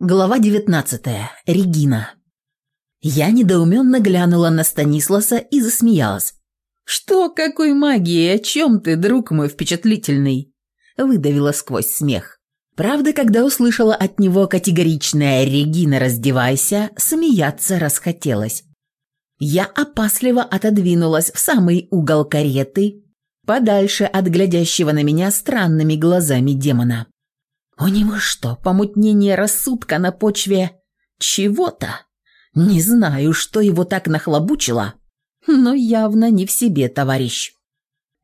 Глава 19. Регина. Я недоуменно глянула на Станисласа и засмеялась. «Что? Какой магии? О чем ты, друг мой впечатлительный?» Выдавила сквозь смех. Правда, когда услышала от него категоричное «Регина, раздевайся», смеяться расхотелось. Я опасливо отодвинулась в самый угол кареты, подальше от глядящего на меня странными глазами демона. У него что, помутнение рассудка на почве чего-то? Не знаю, что его так нахлобучило, но явно не в себе, товарищ.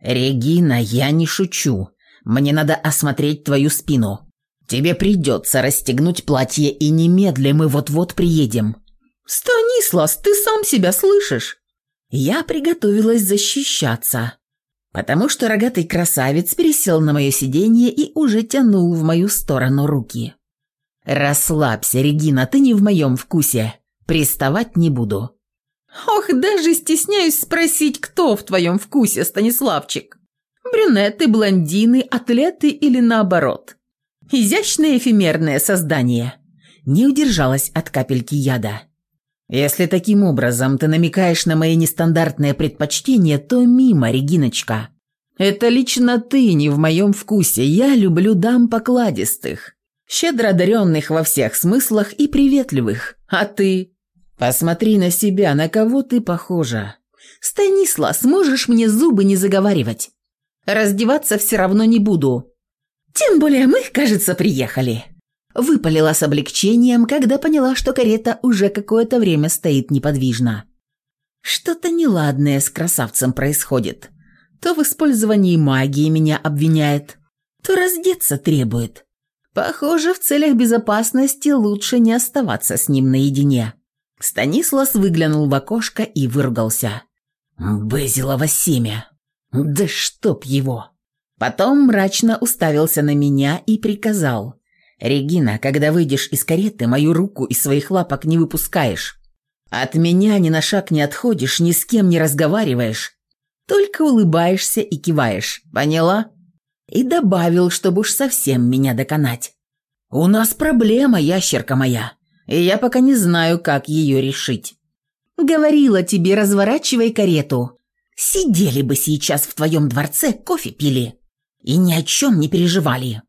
Регина, я не шучу. Мне надо осмотреть твою спину. Тебе придется расстегнуть платье, и немедленно мы вот-вот приедем. Станислав, ты сам себя слышишь? Я приготовилась защищаться потому что рогатый красавец пересел на мое сиденье и уже тянул в мою сторону руки. «Расслабься, Регина, ты не в моем вкусе. Приставать не буду». «Ох, даже стесняюсь спросить, кто в твоем вкусе, Станиславчик? Брюнеты, блондины, атлеты или наоборот? Изящное эфемерное создание». Не удержалась от капельки яда. Если таким образом ты намекаешь на мои нестандартные предпочтения, то мимо, Региночка. Это лично ты не в моем вкусе. Я люблю дам покладистых, щедро одаренных во всех смыслах и приветливых. А ты? Посмотри на себя, на кого ты похожа. Станисла, сможешь мне зубы не заговаривать? Раздеваться все равно не буду. Тем более мы, кажется, приехали выпалила с облегчением, когда поняла, что карета уже какое-то время стоит неподвижно. Что-то неладное с красавцем происходит. То в использовании магии меня обвиняет, то раздеться требует. Похоже, в целях безопасности лучше не оставаться с ним наедине. Станислав выглянул в окошко и выругался. «Безилово семя! Да чтоб его!» Потом мрачно уставился на меня и приказал. «Регина, когда выйдешь из кареты, мою руку из своих лапок не выпускаешь. От меня ни на шаг не отходишь, ни с кем не разговариваешь. Только улыбаешься и киваешь. Поняла?» И добавил, чтобы уж совсем меня доконать. «У нас проблема, ящерка моя, и я пока не знаю, как ее решить». «Говорила тебе, разворачивай карету. Сидели бы сейчас в твоем дворце, кофе пили и ни о чем не переживали».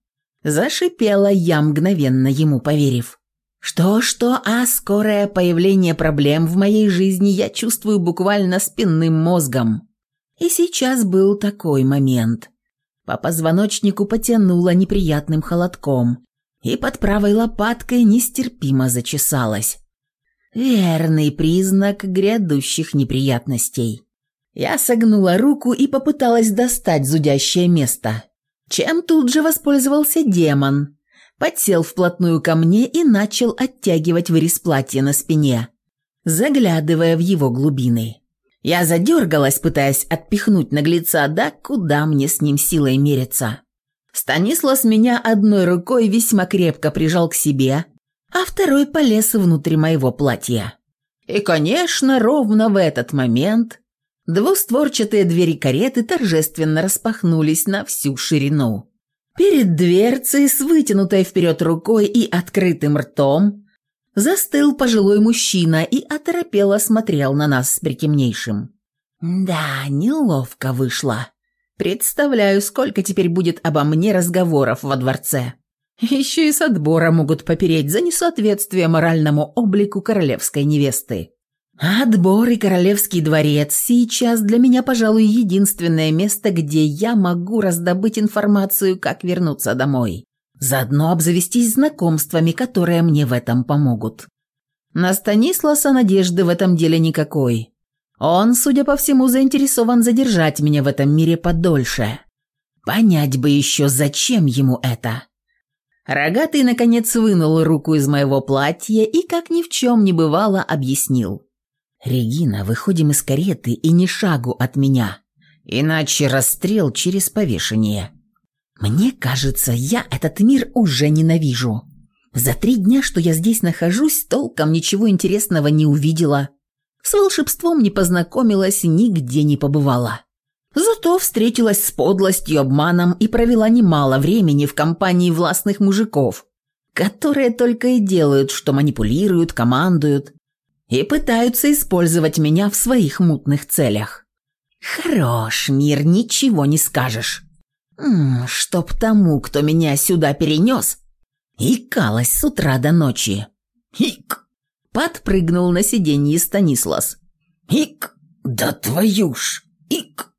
Зашипела я, мгновенно ему поверив. Что-что, а скорое появление проблем в моей жизни я чувствую буквально спинным мозгом. И сейчас был такой момент. По позвоночнику потянуло неприятным холодком, и под правой лопаткой нестерпимо зачесалось. Верный признак грядущих неприятностей. Я согнула руку и попыталась достать зудящее место чем тут же воспользовался демон. Подсел вплотную ко мне и начал оттягивать вырез платья на спине, заглядывая в его глубины. Я задергалась, пытаясь отпихнуть наглеца, да куда мне с ним силой мериться. Станислав меня одной рукой весьма крепко прижал к себе, а второй полез внутрь моего платья. И, конечно, ровно в этот момент Двустворчатые двери кареты торжественно распахнулись на всю ширину. Перед дверцей с вытянутой вперед рукой и открытым ртом застыл пожилой мужчина и оторопело смотрел на нас с притемнейшим. «Да, неловко вышло. Представляю, сколько теперь будет обо мне разговоров во дворце. Еще и с отбора могут попереть за несоответствие моральному облику королевской невесты. Отбор и королевский дворец сейчас для меня, пожалуй, единственное место, где я могу раздобыть информацию, как вернуться домой. Заодно обзавестись знакомствами, которые мне в этом помогут. На Станисласа надежды в этом деле никакой. Он, судя по всему, заинтересован задержать меня в этом мире подольше. Понять бы еще, зачем ему это. Рогатый, наконец, вынул руку из моего платья и, как ни в чем не бывало, объяснил. «Регина, выходим из кареты и ни шагу от меня, иначе расстрел через повешение». «Мне кажется, я этот мир уже ненавижу. За три дня, что я здесь нахожусь, толком ничего интересного не увидела. С волшебством не познакомилась, нигде не побывала. Зато встретилась с подлостью, обманом и провела немало времени в компании властных мужиков» которые только и делают, что манипулируют, командуют и пытаются использовать меня в своих мутных целях. Хорош, мир, ничего не скажешь. М -м, чтоб тому, кто меня сюда перенес, икалась с утра до ночи. Ик! Подпрыгнул на сиденье Станислас. Ик! Да твою ж! Ик!